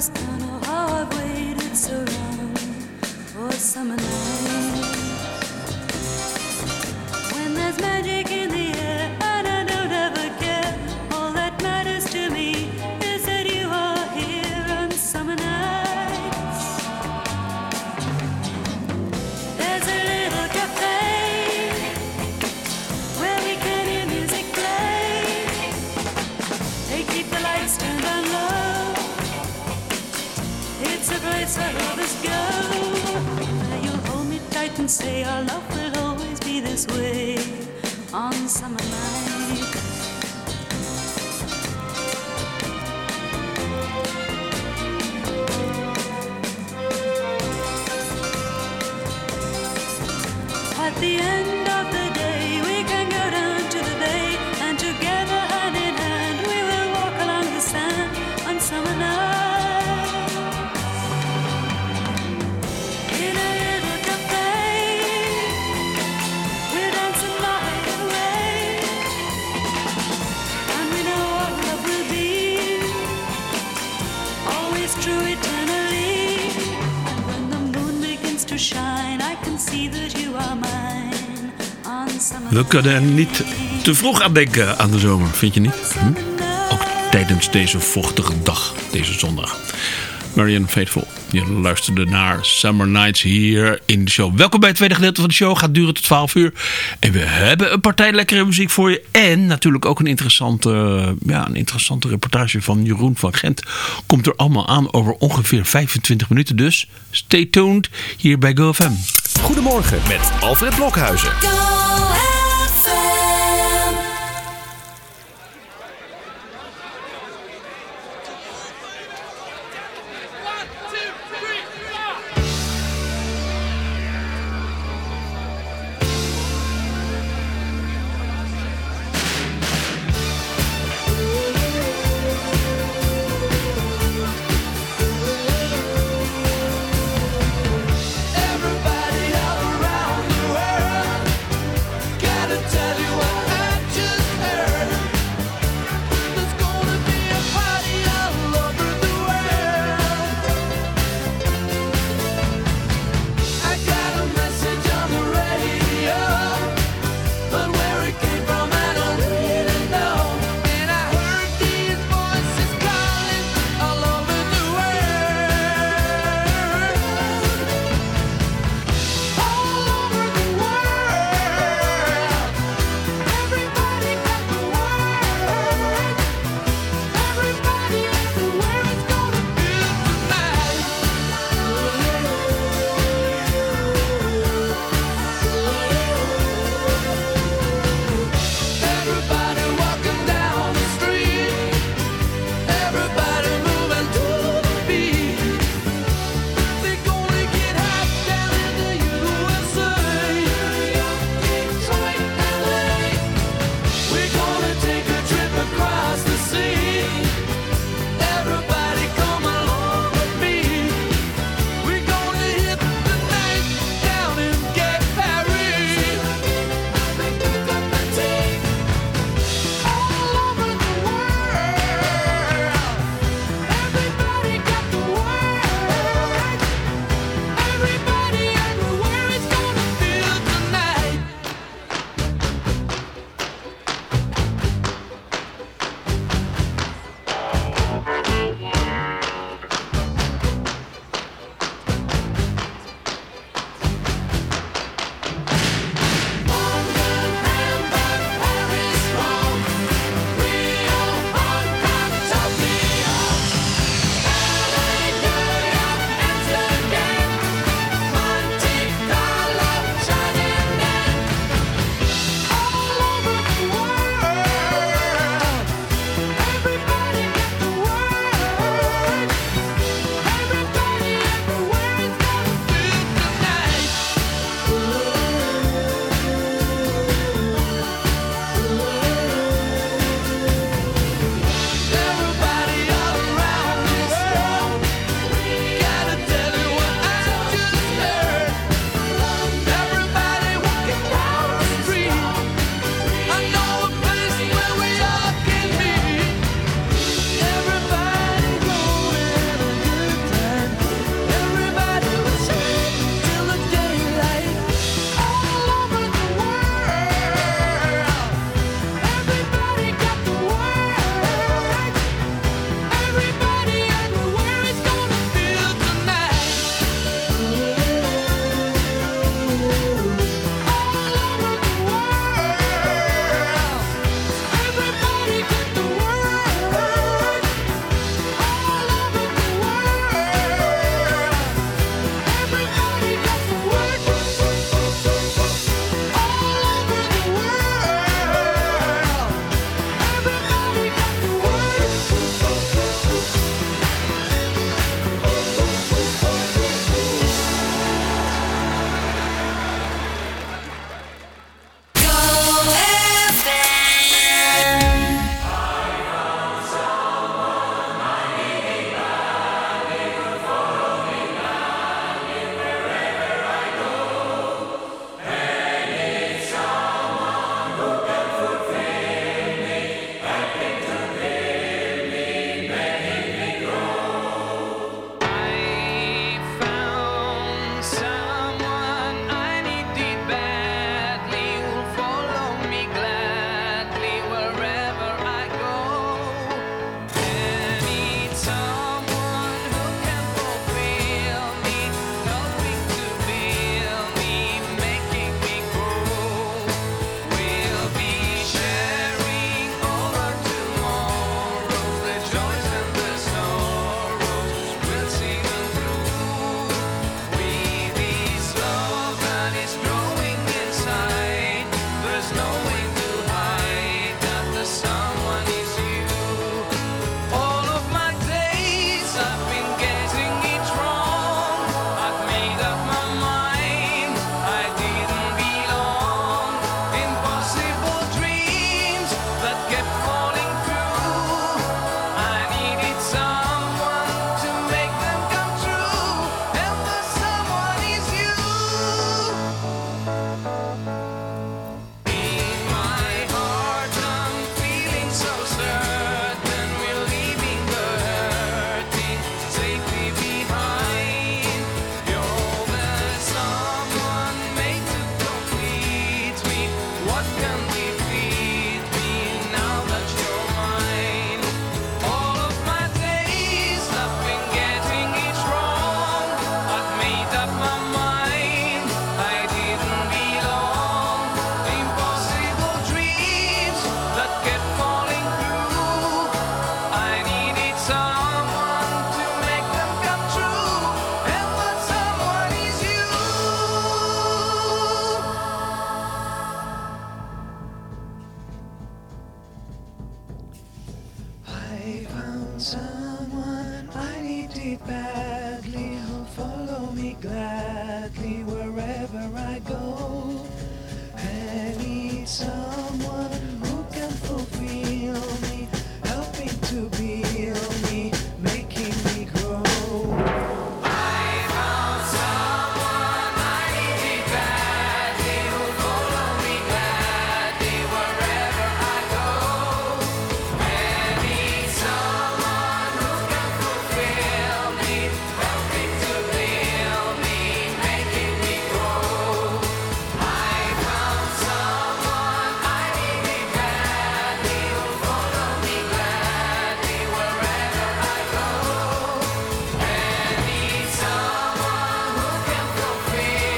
was kinda waited so long for summer night. When there's magic. Our love will always be this way We kunnen er niet te vroeg aan denken aan de zomer, vind je niet? Hm? Ook tijdens deze vochtige dag, deze zondag. Marian Faithful, je luisterde naar Summer Nights hier in de show. Welkom bij het tweede gedeelte van de show. Gaat duren tot 12 uur. En we hebben een partij lekkere muziek voor je. En natuurlijk ook een interessante, ja, een interessante reportage van Jeroen van Gent. Komt er allemaal aan over ongeveer 25 minuten. Dus stay tuned hier bij GoFM. Goedemorgen met Alfred Blokhuizen. Go say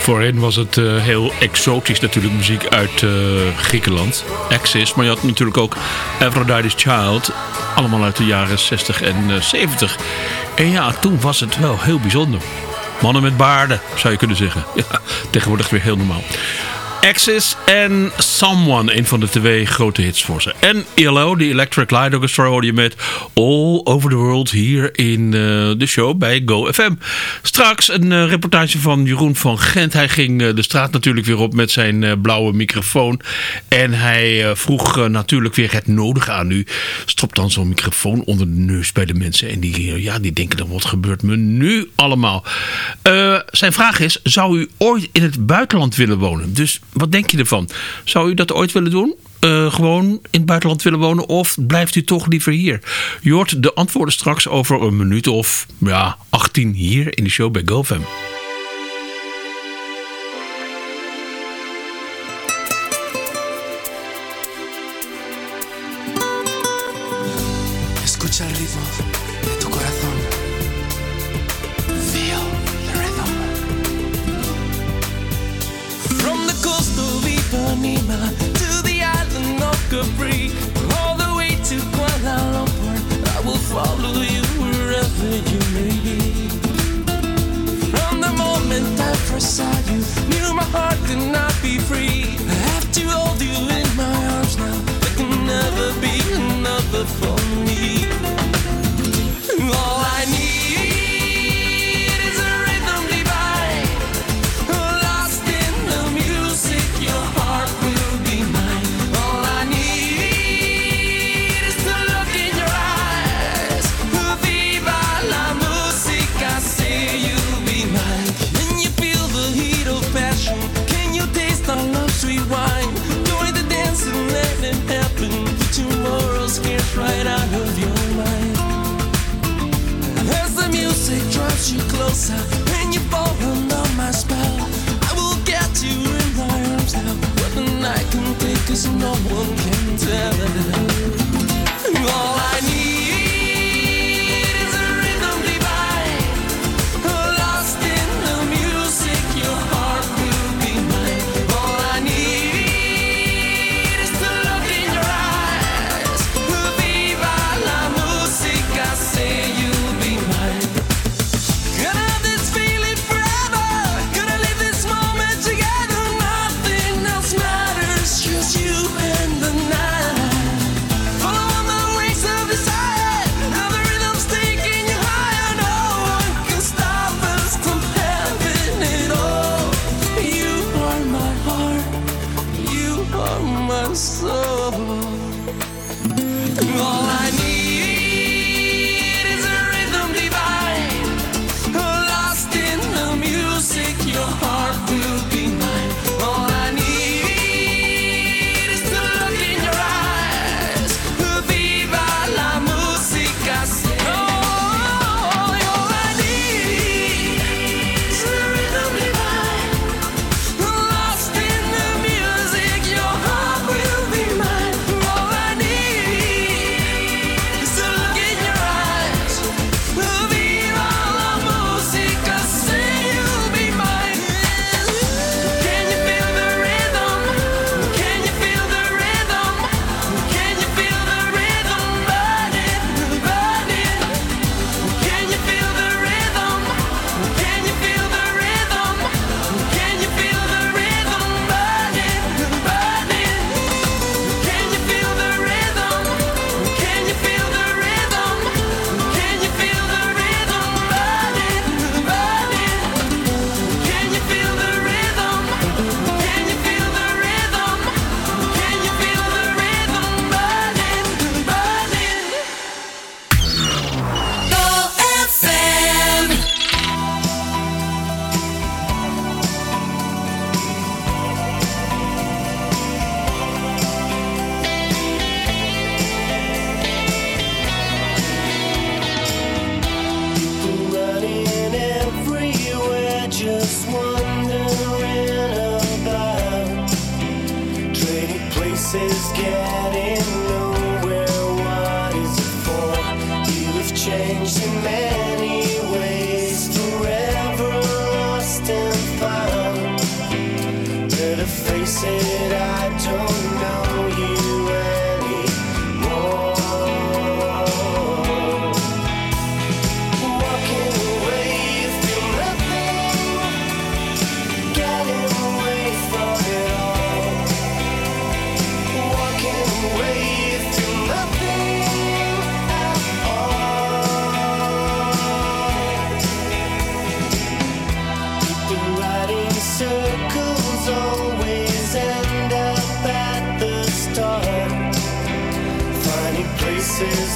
Voorheen was het eh, heel exotisch natuurlijk muziek uit eh, Griekenland. Axis, maar je had natuurlijk ook Aphrodite's Child. Allemaal uit de jaren 60 en eh, 70. En ja, toen was het wel heel bijzonder. Mannen met baarden, zou je kunnen zeggen. Ja, tegenwoordig weer heel normaal. Axis en Someone, een van de twee grote hits voor ze. En ELO, die Electric Light Orchestra, hoorde je met All Over the World hier in eh, de show bij GoFM. Straks een eh, reportage van Jeroen van Gent. Hij ging eh, de straat natuurlijk weer op met zijn blauwe microfoon. En hij vroeg natuurlijk weer het nodige aan u. Stop dan zo'n microfoon onder de neus bij de mensen. En die, ja, die denken dan, wat gebeurt me nu allemaal? zijn vraag is, zou u ooit in het buitenland willen wonen? Dus wat denk je ervan? Zou u dat ooit willen doen? Eh, gewoon in het buitenland willen wonen? Of blijft u toch liever hier? Je de antwoorden straks over een minuut of ja, 18 hier in de show bij GoFam. my heart not be free. no one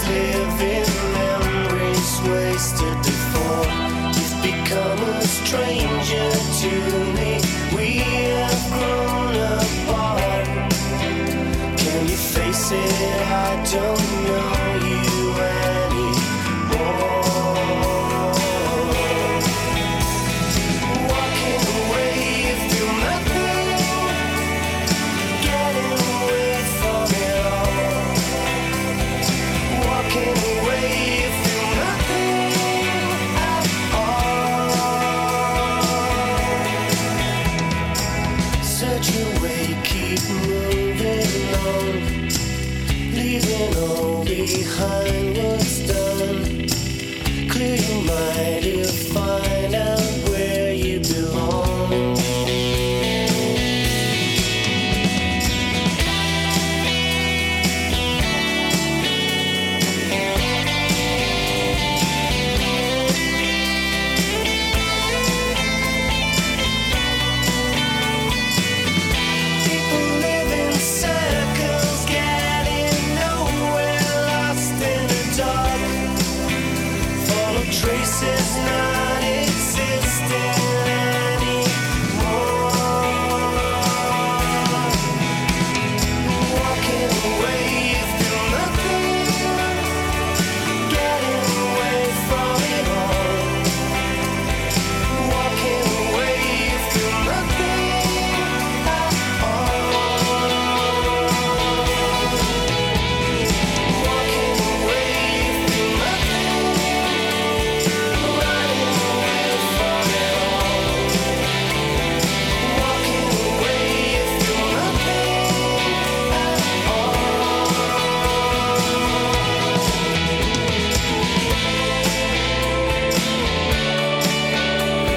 living memories wasted before. You've become a stranger to me. We have grown apart. Can you face it? I don't. behind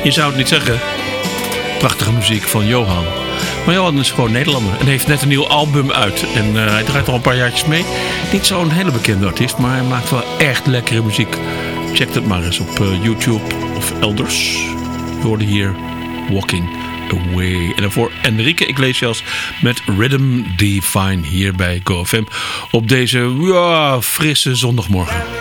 Je zou het niet zeggen. Prachtige muziek van Johan. Maar Johan is gewoon Nederlander en heeft net een nieuw album uit. En eh, hij draait al een paar jaartjes mee. Niet zo'n hele bekende artiest, maar hij maakt wel echt lekkere muziek. Check dat maar eens op eh, YouTube of elders. Je hoorde hier Walking Away. En daarvoor Enrique Iglesias met Rhythm Divine hier bij GoFM. Op deze ja, frisse zondagmorgen.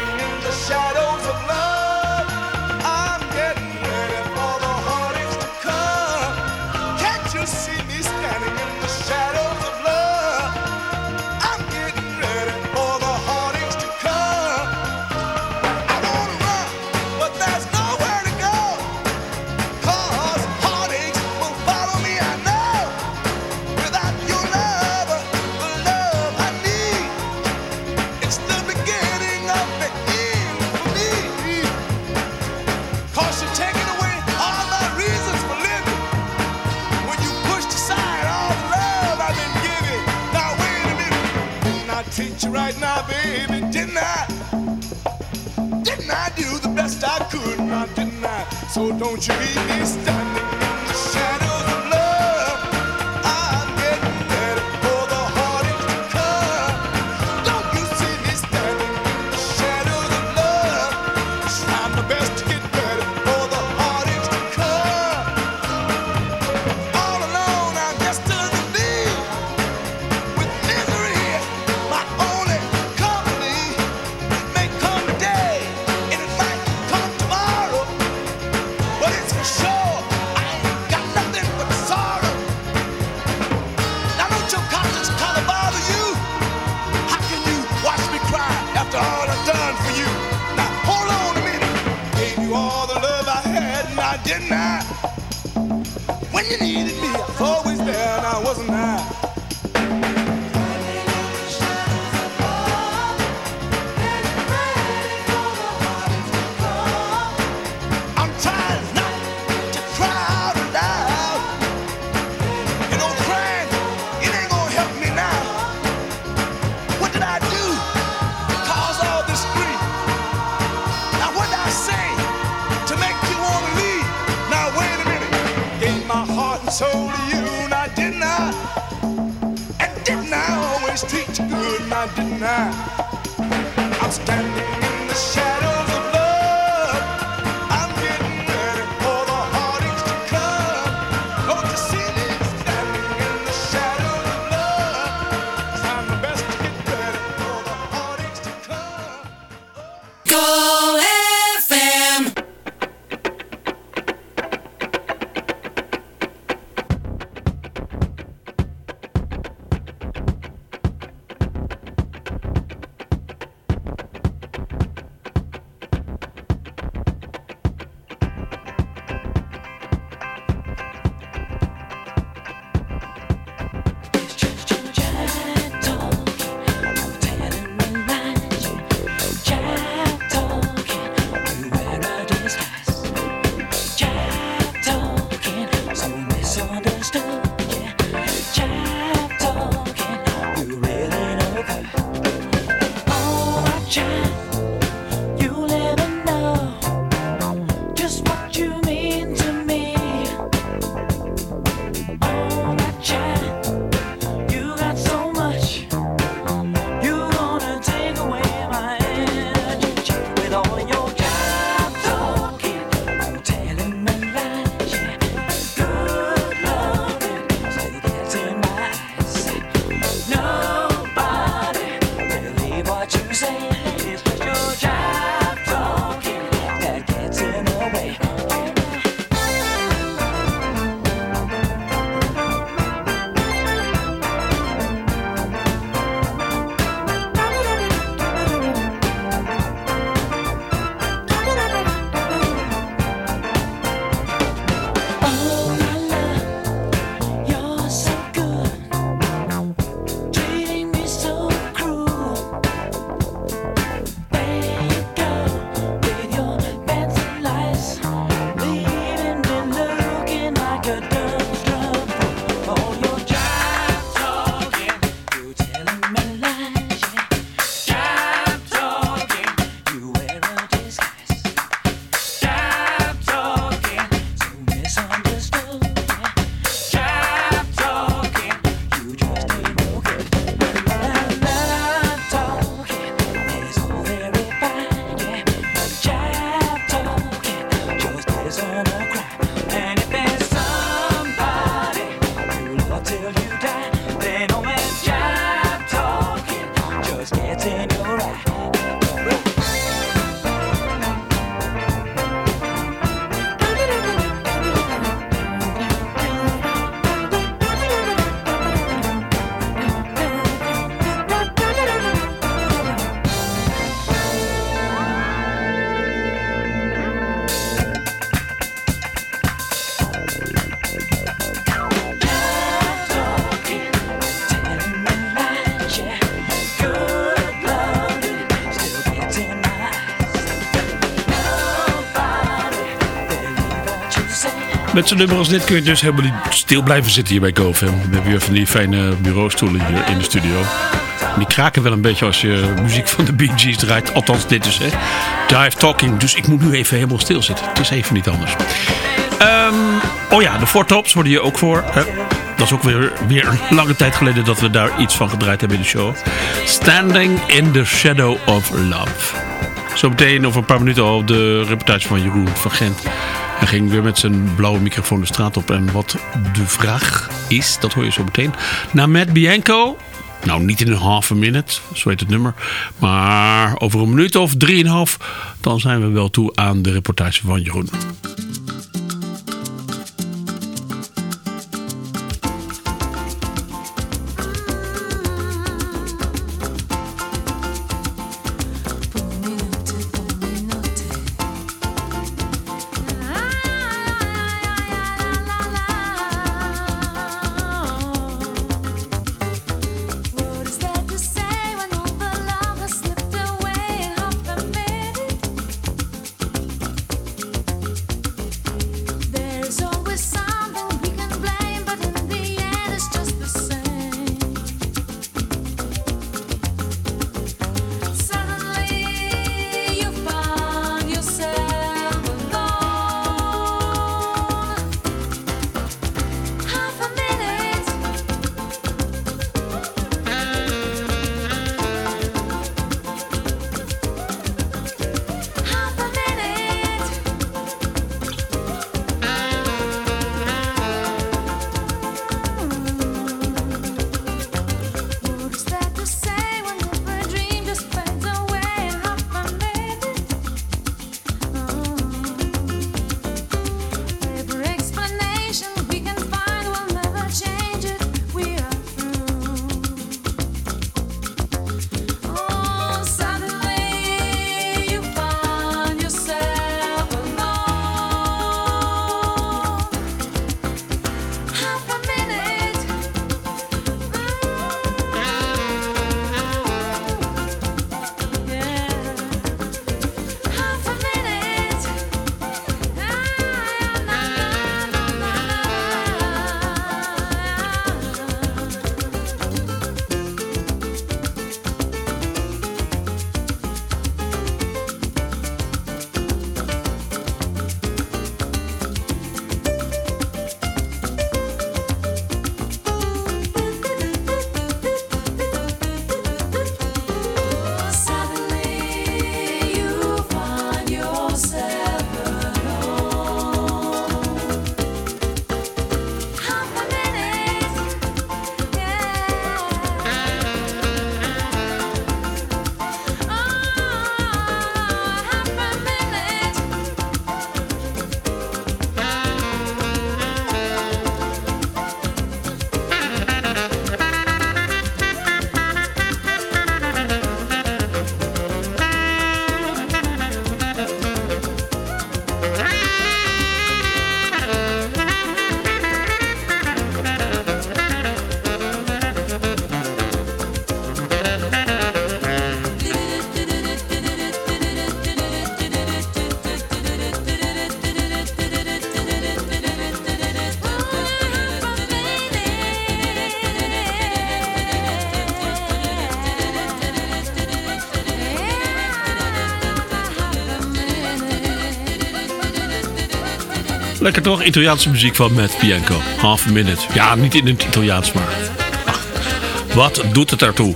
Met zo'n nummer als dit kun je dus helemaal niet stil blijven zitten hier bij GoFam. We hebben weer van die fijne bureaustoelen hier in de studio. Die kraken wel een beetje als je muziek van de Bee Gees draait. Althans, dit is hè. Dive Talking. Dus ik moet nu even helemaal stil zitten. Het is even niet anders. Ehm, oh ja, de Four Tops worden je ook voor. Hè? Dat is ook weer, weer een lange tijd geleden dat we daar iets van gedraaid hebben in de show. Standing in the Shadow of Love. Zometeen over een paar minuten al de reportage van Jeroen van Gent. Hij ging weer met zijn blauwe microfoon de straat op. En wat de vraag is, dat hoor je zo meteen. Naar Matt Bianco. Nou, niet in een half a minute, zo heet het nummer. Maar over een minuut of drieënhalf, dan zijn we wel toe aan de reportage van Jeroen. Lekker toch? Italiaanse muziek van Matt Bianco. Half a minute. Ja, niet in het Italiaans, maar... Ach, wat doet het daartoe?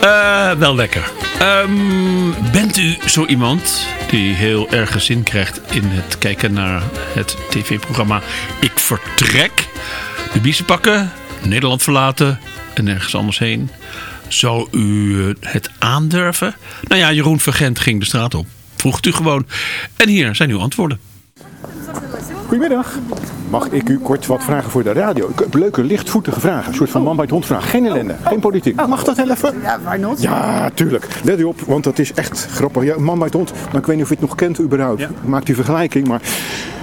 Eh, wel lekker. Ehm, bent u zo iemand die heel erg zin krijgt in het kijken naar het tv-programma Ik Vertrek? De biezen pakken, Nederland verlaten en nergens anders heen. Zou u eh, het aandurven? Nou ja, Jeroen Vergent ging de straat op. Vroeg u gewoon. En hier zijn uw antwoorden. Goedemiddag. Mag ik u kort wat vragen voor de radio? Ik heb leuke, lichtvoetige vragen. Een soort van man bij het hond vragen. Geen ellende, geen politiek. Mag dat heel even? Ja, waar not? Ja, tuurlijk. Let u op, want dat is echt grappig. Ja, man bij het hond, maar ik weet niet of u het nog kent überhaupt. Ik Maak die vergelijking, maar...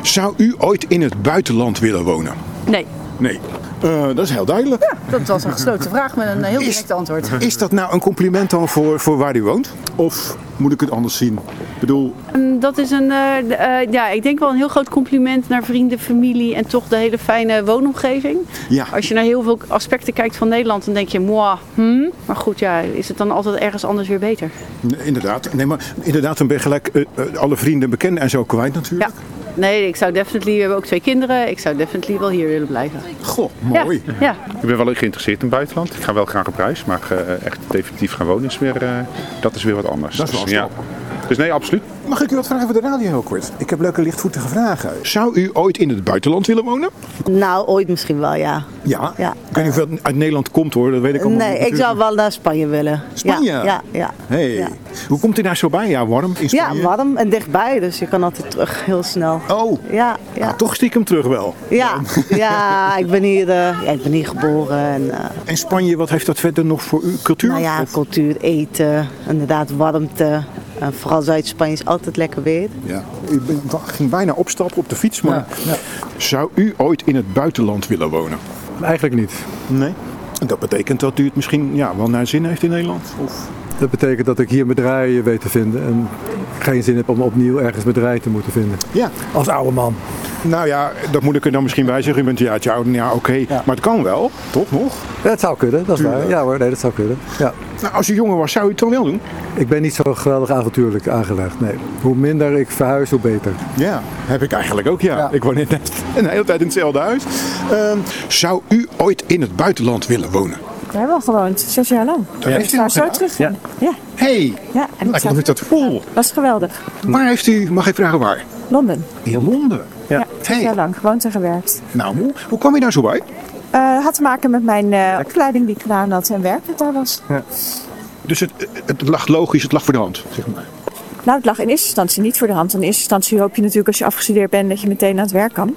Zou u ooit in het buitenland willen wonen? Nee. Nee. Eh, dat is heel duidelijk. Dat was een gesloten vraag met een heel direct antwoord. Is dat nou een compliment dan voor, voor waar u woont? Of moet ik het anders zien? Ik bedoel, Mm, Dat is een, eh, eh, ja, ik denk wel een heel groot compliment naar vrienden, familie en toch de hele fijne woonomgeving. ja. Als je naar heel veel aspecten kijkt van Nederland, dan denk je, moi, hmm. Maar goed, ja, is het dan altijd ergens anders weer beter? Nee, Inderdaad. Nee, maar inderdaad, dan ben je gelijk eh, eh, alle vrienden, bekenden en zo kwijt natuurlijk. Ja. Nee, ik zou definitely, we hebben ook twee kinderen, ik zou definitely wel hier willen blijven. Goh, mooi. ja. Ik ben wel geïnteresseerd in het buitenland. Ik ga wel graag op reis, maar eh, echt definitief gaan wonen is weer, eh, dat is weer wat anders. Dat is wel een Dus, ja. Dus nee, absoluut. Mag ik u wat vragen voor de radio heel kort? Ik heb leuke lichtvoetige vragen. Zou u ooit in het buitenland willen wonen? Nou, ooit misschien wel, ja. Ja. Ja. Ik weet niet of uit Nederland komt hoor, dat weet ik allemaal Nee, niet ik zou wel naar Spanje willen. Spanje? Ja, ja. ja. Hey. Ja. Hoe komt u daar zo bij? Ja, warm in Ja, Spanje? warm en dichtbij, dus je kan altijd terug, heel snel. Oh, Ja, ja. ah, toch stiekem terug wel. Ja, ja, ik ben hier, eh, ja, ik ben hier geboren. En, eh, En Spanje, wat heeft dat verder nog voor u? Cultuur? nou ja, Of- cultuur, eten, inderdaad warmte. En vooral Zuid-Spanje is altijd lekker weer. Ja. U bent- ging bijna opstappen op de fiets, maar zou u ooit in het buitenland willen wonen? Eigenlijk niet. Nee. En dat betekent dat u het misschien ja, wel naar zin heeft in Nederland? Of? Dat betekent dat ik hier mijn draai weet te vinden. En geen zin heb om opnieuw ergens mijn draai te moeten vinden. Ja. Als oude man. Nou ja, dat moet ik er dan misschien bij zeggen. U bent ja, het jouw, ja oké. Maar het kan wel, toch nog? Dat zou kunnen, dat is waar. Ja hoor, nee, dat zou kunnen. Ja. Nou, als u jonger was, zou u het dan wel doen? Ik ben niet zo geweldig avontuurlijk aangelegd. Nee. Hoe minder ik verhuis, hoe beter. Ja, heb ik eigenlijk ook, ja. Ik woon net een hele tijd in hetzelfde huis. Ehm, zou u ooit in het buitenland willen wonen? We hebben al gewoond, zes jaar lang. Daar heeft u zo gedaan? terug. Ja. Ja. hey, ja en lijkt nog niet dat vol. Dat is geweldig. Waar heeft u, mag ik vragen waar? Londen. In Londen? Ja, zes jaar lang gewoond en gewerkt. Nou, hoe, hoe kwam je daar zo bij? Eh had te maken met mijn eh, opleiding die ik gedaan had en werk dat daar was. Dus het, het lag logisch, het lag voor de hand, zeg maar. Nou, het lag in eerste instantie niet voor de hand. In eerste instantie hoop je natuurlijk als je afgestudeerd bent dat je meteen aan het werk kan.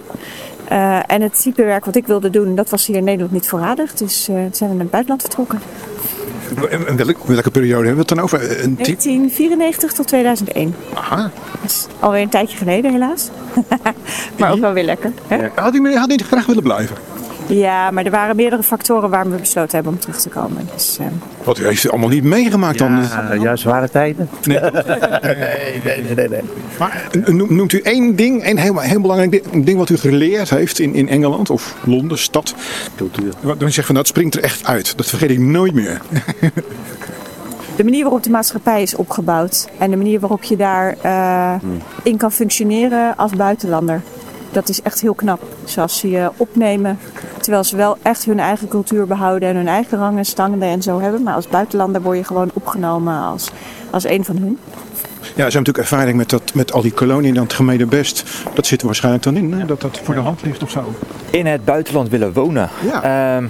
Eh, en het type werk wat ik wilde doen, dat was hier in Nederland niet voorradig. Dus toen zijn we naar het buitenland vertrokken. En, welke, welke periode hebben we het dan over? Een tip? 1994 tot 2001. Aha. Dat is alweer een tijdje geleden helaas. maar ook wel weer lekker. Hè? Had u, had u graag willen blijven? Ja, maar er waren meerdere factoren waarom we besloten hebben om terug te komen. Dus, eh, Wat u heeft u allemaal niet meegemaakt dan? ja, zware tijden. Nee. nee, nee, nee, Maar noem- noemt u één ding, een heel, heel belangrijk ding, wat u geleerd heeft in, in Engeland of Londen, stad? Cultuur. Wat dan zegt van dat springt er echt uit. Dat vergeet ik nooit meer. de manier waarop de maatschappij is opgebouwd en de manier waarop je daar eh, in kan functioneren als buitenlander. Dat is echt heel knap. Zoals ze je opnemen, terwijl ze wel echt hun eigen cultuur behouden en hun eigen rangen, standen en zo hebben. Maar als buitenlander word je gewoon opgenomen als, als een van hun. Ja, ze hebben natuurlijk ervaring met, dat, met al die koloniën en het gemene best. Dat zit er waarschijnlijk dan in, hè? dat dat voor de hand ligt of zo. In het buitenland willen wonen. Ja. Ehm,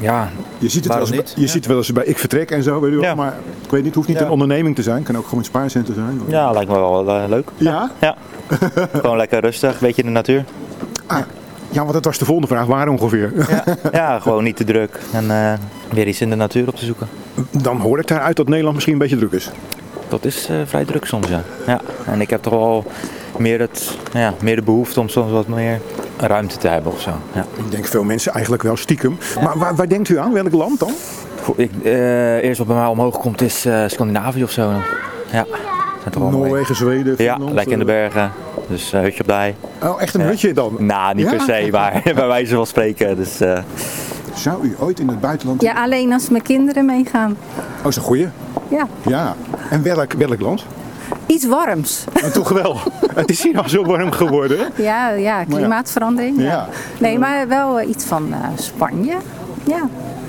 ja. Je ziet het wel eens, bij- je ziet wel eens bij Ik Vertrek en zo, weet wel. Maar ik weet niet, het hoeft niet Ja. een onderneming te zijn. Het kan ook gewoon een spaarcenten zijn. Ja, lijkt me wel eh, leuk. Ja? Ja. Gewoon lekker rustig, een beetje in de natuur. Ah, ja, want dat was de volgende vraag. Waar ongeveer? Ja, gewoon niet te druk. En eh, weer iets in de natuur op te zoeken. Dan hoor ik daaruit dat Nederland misschien een beetje druk is. Dat is eh, vrij druk soms, ja. ja. En ik heb toch wel meer, het, ja, meer de behoefte om soms wat meer ruimte te hebben of zo. Ja. Ik denk veel mensen eigenlijk wel stiekem. Maar waar, waar denkt u aan? Welk land dan? Goh, Ik, eh, eerst wat bij mij omhoog komt is eh, Scandinavië of zo. Ja. Noorwegen, Zweden, Ja, lekker in de eh. bergen. Dus eh, hutje op de hei. Oh, echt een Ja. hutje dan? Nou, niet Ja? per se, maar bij wijze van spreken. Dus, eh, Zou u ooit in het buitenland... Ja, alleen als mijn kinderen meegaan. Oh, is een goeie. Ja. Ja. En welk, welk land? Iets warms. Maar toch wel. Het is hier al zo warm geworden. hè? Ja, ja klimaatverandering. Ja. Ja. Nee, maar wel eh, iets van eh, Spanje. Ja,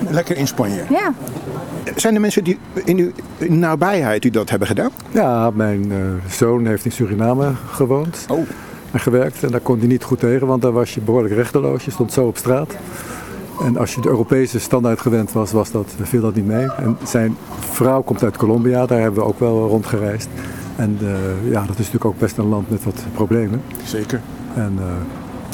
Lekker in Spanje. ja. Zijn er mensen die in uw nabijheid die dat hebben gedaan? Ja, mijn eh, zoon heeft in Suriname gewoond Oh. en gewerkt. En daar kon hij niet goed tegen, want daar was je behoorlijk rechteloos. Je stond zo op straat. En als je de Europese standaard gewend was, was dat, viel dat niet mee. En zijn vrouw komt uit Colombia, daar hebben we ook wel rondgereisd. En eh, ja, dat is natuurlijk ook best een land met wat problemen. Zeker. En, eh,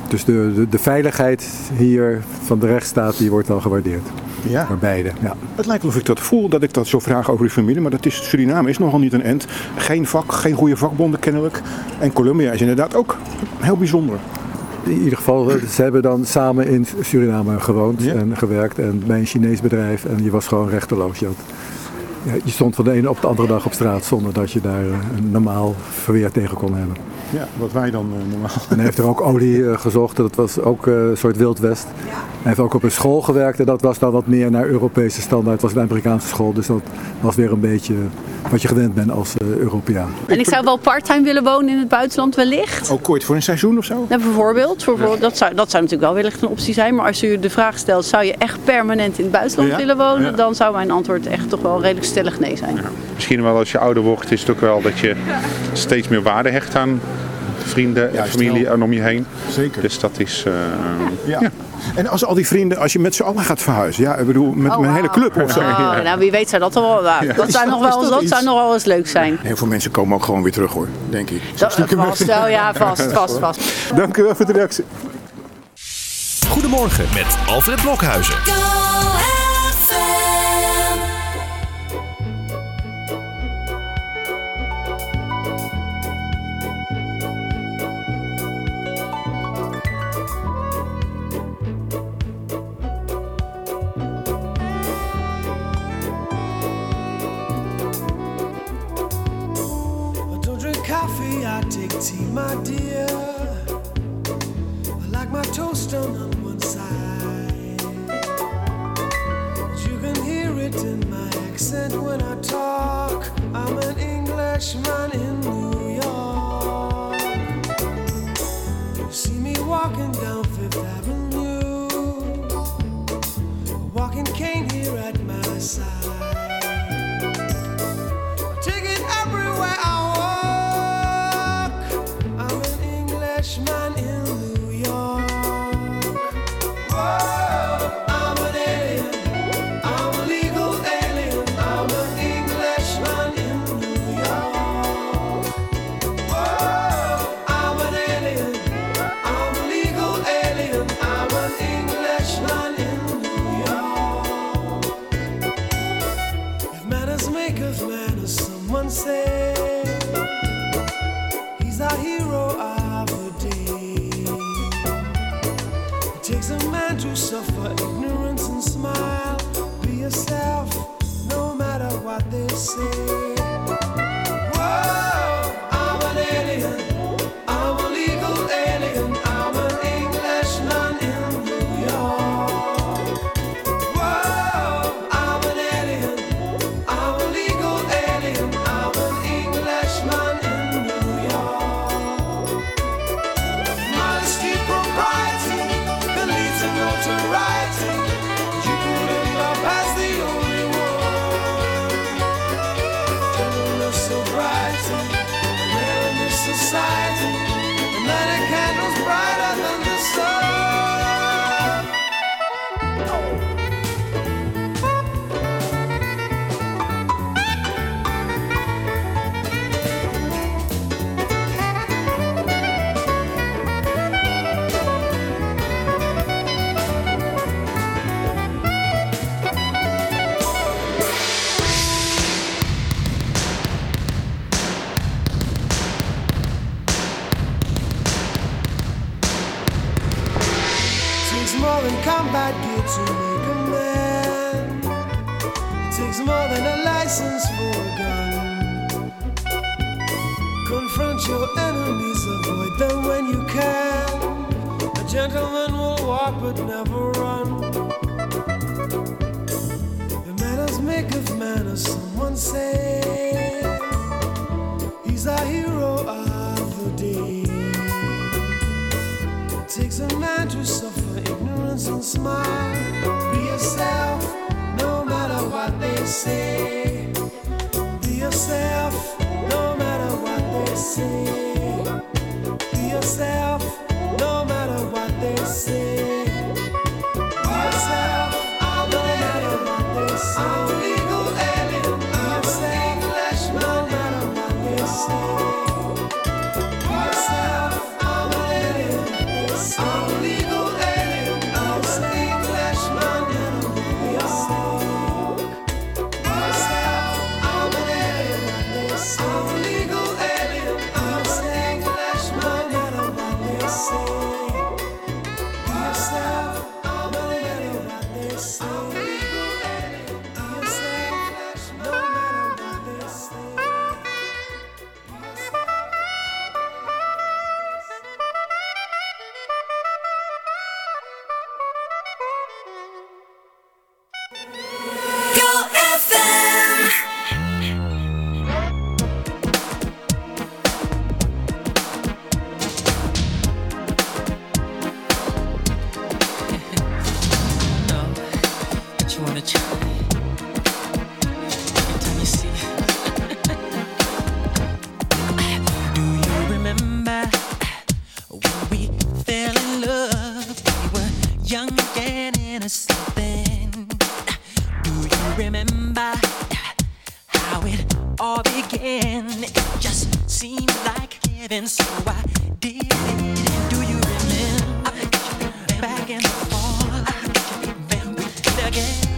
dus de, de, de veiligheid hier van de rechtsstaat, die wordt wel gewaardeerd. Ja. Voor beide, ja. Het lijkt wel of ik dat voel, dat ik dat zo vraag over uw familie. Maar dat is, Suriname is nogal niet een end. Geen vak, geen goede vakbonden kennelijk. En Colombia is inderdaad ook heel bijzonder. In ieder geval, eh, ze hebben dan samen in Suriname gewoond Ja. en gewerkt. En bij een Chinees bedrijf. En je was gewoon rechteloos. Je, had- ja, je stond van de ene op de andere dag op straat zonder dat je daar eh, een normaal verweer tegen kon hebben. Ja, wat wij dan eh, normaal. En hij heeft er ook olie eh, gezocht. Dat was ook eh, een soort Wild West. Hij heeft ook op een school gewerkt. En dat was dan wat meer naar Europese standaard. Het was een Amerikaanse school. Dus dat was weer een beetje wat je gewend bent als eh, Europeaan. En ik zou wel parttime willen wonen in het buitenland wellicht. Ook ooit voor een seizoen of zo? Nou, bijvoorbeeld, bijvoorbeeld dat, zou, dat zou natuurlijk wel wellicht een optie zijn. Maar als u de vraag stelt, zou je echt permanent in het buitenland Ja, willen wonen? ja. Dan zou mijn antwoord echt toch wel redelijk stellig nee zijn. Misschien wel als je ouder wordt, is het ook wel dat je steeds meer waarde hecht aan vrienden en familie en om je heen. Zeker. Dus dat is. eh, Ja. En als al die vrienden, als je met z'n allen gaat verhuizen. Ja, ik bedoel, met Oh, mijn hele wauw. club of zo. Oh, nou, wie weet zou dat wel. nou, Ja. Dat, zou dat- nog wel, dat dat zou nog wel eens leuk zijn. Heel veel mensen komen ook gewoon weer terug hoor, denk ik. Dat, vast, wel, ja, vast, vast, vast. Dank u wel voor de reactie. Goedemorgen met Alfred Blokhuizen. Someone say. again.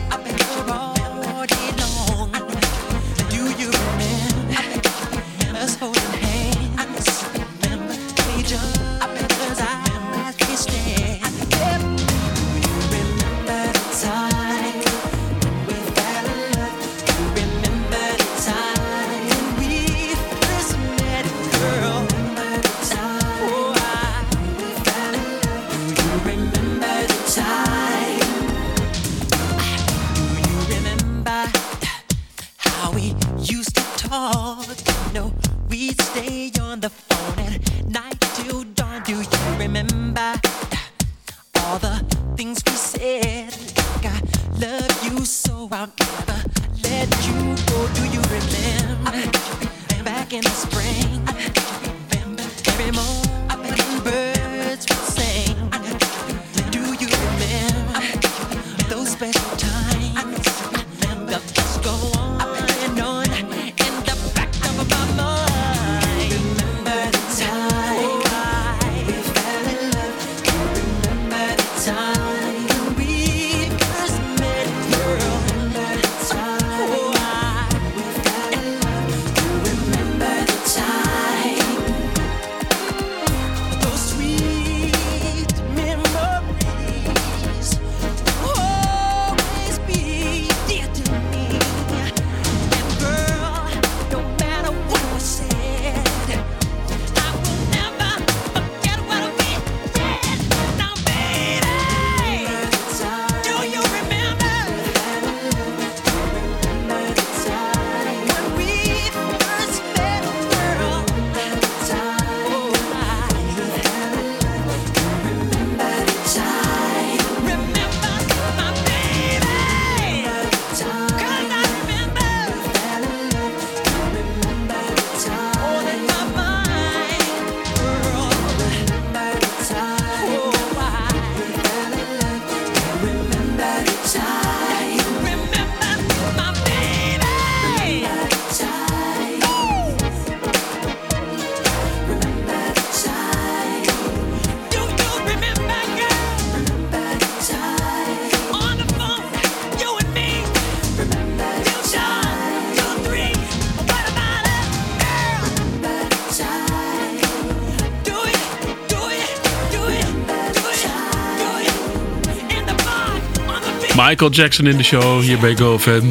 Michael Jackson in de show hier bij GoFam.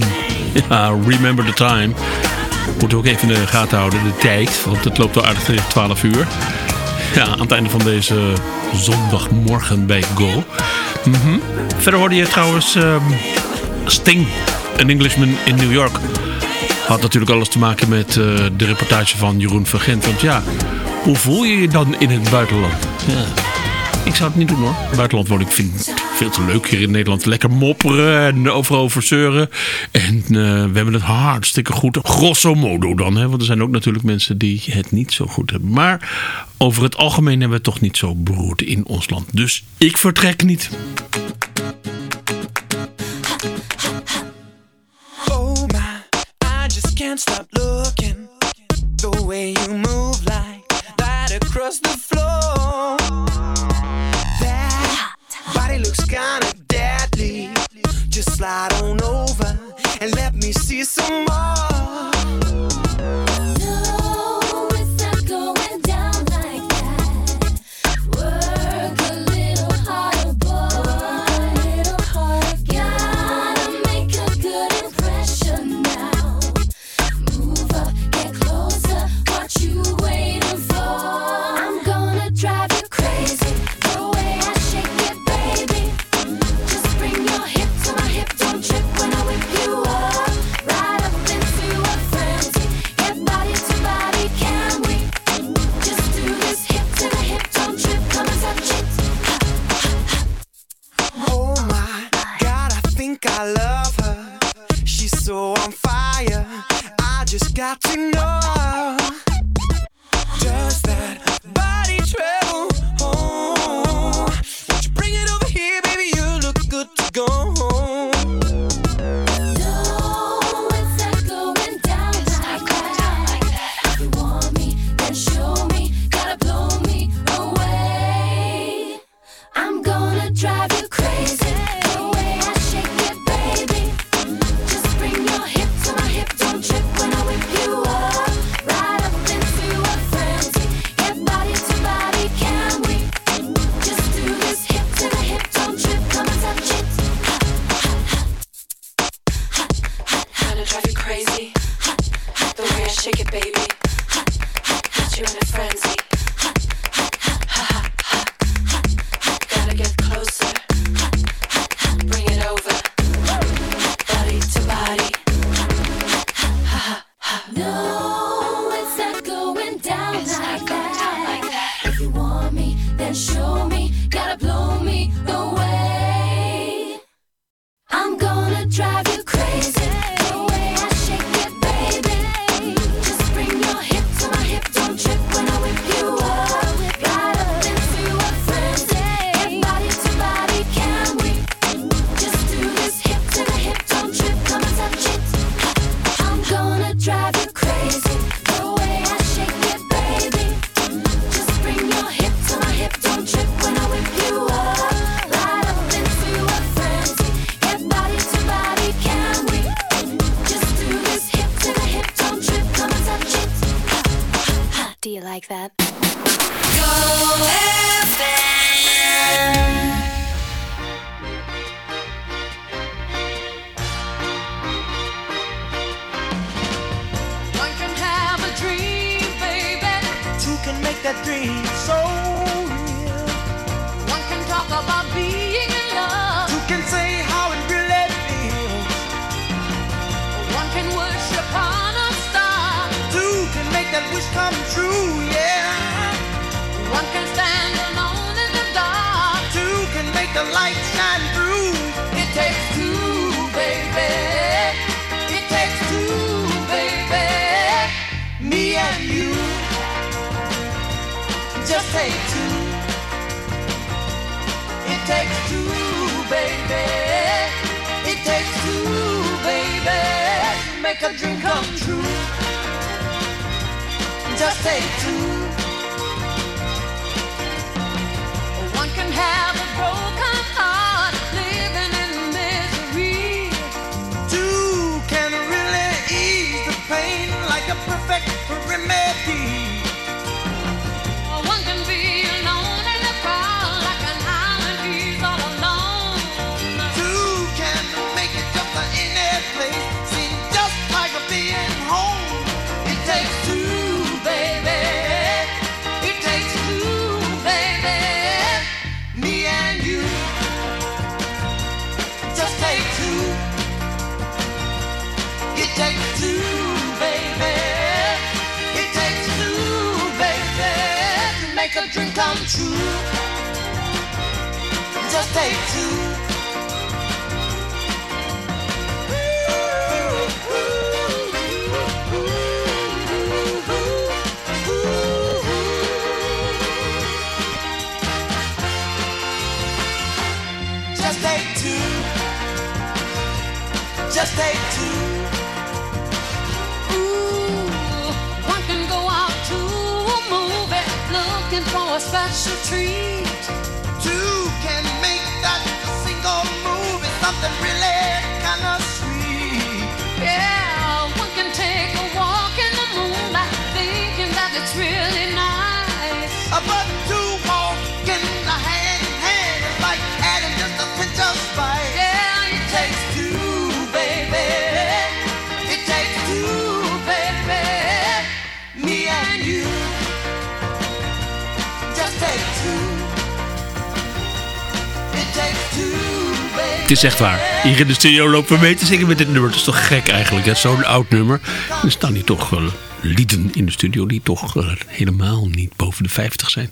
Ja, ah, remember the time. Moet ook even in de gaten houden, de tijd. Want het loopt al aardig tegen 12 uur. Ja, aan het einde van deze zondagmorgen bij Go. Mhm. Verder hoorde je trouwens ehm, Sting, een Englishman in New York. Had natuurlijk alles te maken met eh, de reportage van Jeroen van Gent. Want ja, hoe voel je je dan in het buitenland? Ja. Ik zou het niet doen hoor. Buitenland word ik vind, heel te leuk hier in Nederland. Lekker mopperen en overal verzeuren. En eh, we hebben het hartstikke goed. Grosso modo dan, hè? want er zijn ook natuurlijk mensen die het niet zo goed hebben. Maar over het algemeen hebben we het toch niet zo beroerd in ons land. Dus ik vertrek niet. Oh I just can't stop looking. The way you move like that across the floor. looks kinda deadly. Just slide on over and let me see some more. make a dream come true. Just take two. One can have a broken heart living in misery. Two can really ease the pain like a perfect remedy. come true. Just take two. Just take two. Special treat. Two can make that single movie something really kind of sweet. Yeah, is echt waar. Hier in de studio lopen we mee te zingen met dit nummer. Dat is toch gek eigenlijk. Zo'n oud nummer. Er staan hier toch wel lieden in de studio die toch eh, helemaal niet boven de 50 zijn.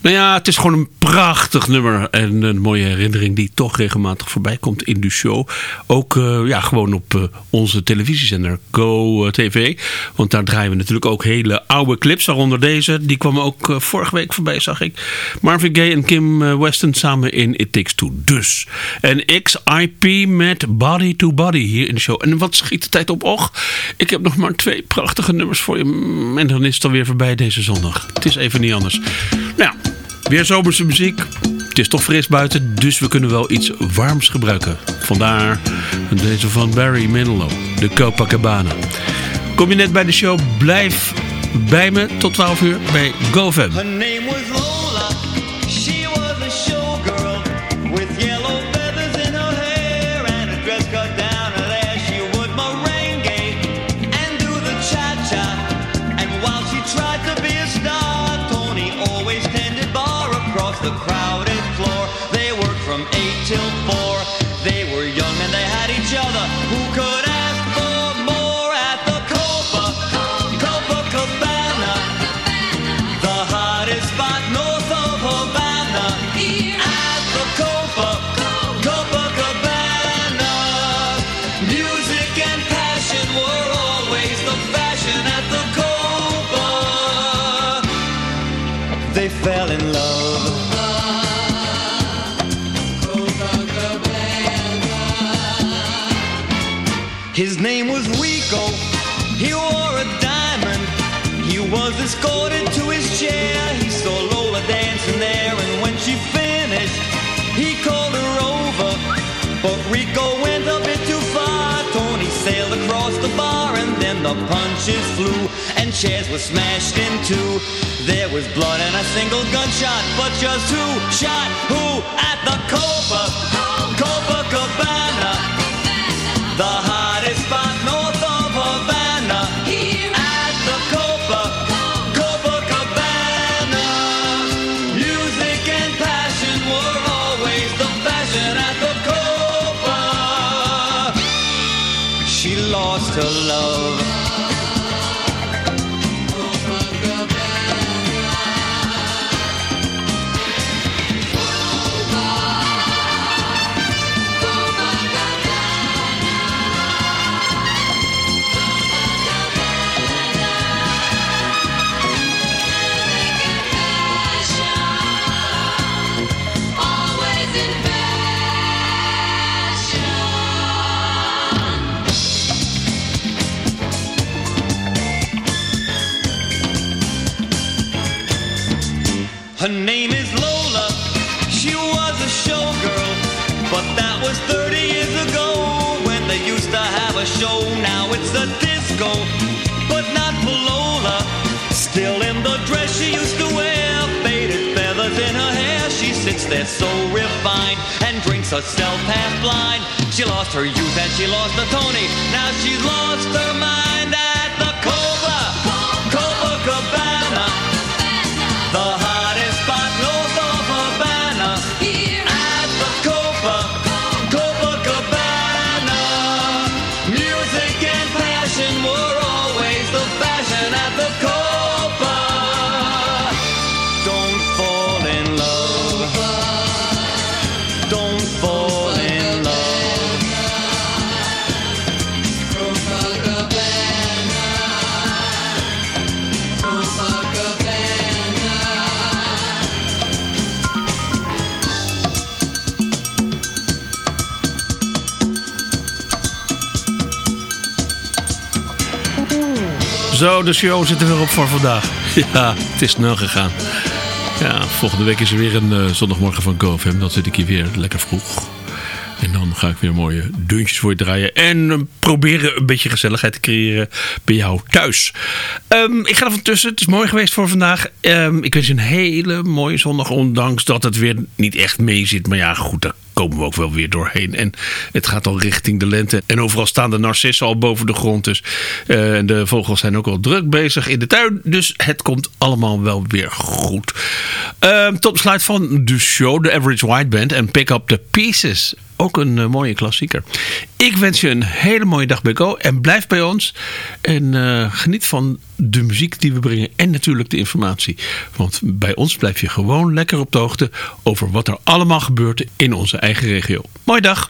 Nou ja, het is gewoon een prachtig nummer. En een mooie herinnering die toch regelmatig voorbij komt in de show. Ook eh, ja, gewoon op eh, onze televisiezender Go TV. Want daar draaien we natuurlijk ook hele oude clips. Waaronder deze. Die kwam ook vorige week voorbij, zag ik. Marvin Gaye en Kim Weston samen in It Takes Two. Dus. En XIP met Body to Body hier in de show. En wat schiet de tijd op? Och, ik heb nog maar twee prachtige nummers voor En dan is het alweer voorbij deze zondag. Het is even niet anders. Nou weer zomerse muziek. Het is toch fris buiten, dus we kunnen wel iets warms gebruiken. Vandaar deze van Barry Manilow, de Copacabana. Kom je net bij de show, blijf bij me tot 12 uur bij GoFam. Punches flew, and chairs were smashed in two. There was blood and a single gunshot, but just who shot who at the Copa, Copacabana? The There so refined and drinks herself half blind. She lost her youth and she lost the Tony. Now she's lost her mind at the Copa, Zo, de show zit er weer op voor vandaag. Ja, het is snel gegaan. Ja, volgende week is er weer een eh, zondagmorgen van GoFam. Dan zit ik hier weer lekker vroeg. En dan ga ik weer mooie deuntjes voor je draaien. En eh, proberen een beetje gezelligheid te creëren bij jou thuis. Ehm, ik ga er van tussen. Het is mooi geweest voor vandaag. Ehm, ik wens je een hele mooie zondag. Ondanks dat het weer niet echt mee zit. Maar ja, goed, daar komen we ook wel weer doorheen. En het gaat al richting de lente. En overal staan de narcissen al boven de grond. Dus eh, de vogels zijn ook al druk bezig in de tuin. Dus het komt allemaal wel weer goed. Ehm, tot besluit van de show. The Average White Band. En Pick Up The Pieces. Ook een eh, mooie klassieker. Ik wens je een hele mooie dag bij Go. En blijf bij ons. En eh, geniet van de muziek die we brengen. En natuurlijk de informatie. Want bij ons blijf je gewoon lekker op de hoogte over wat er allemaal gebeurt in onze eigen regio. Mooie dag.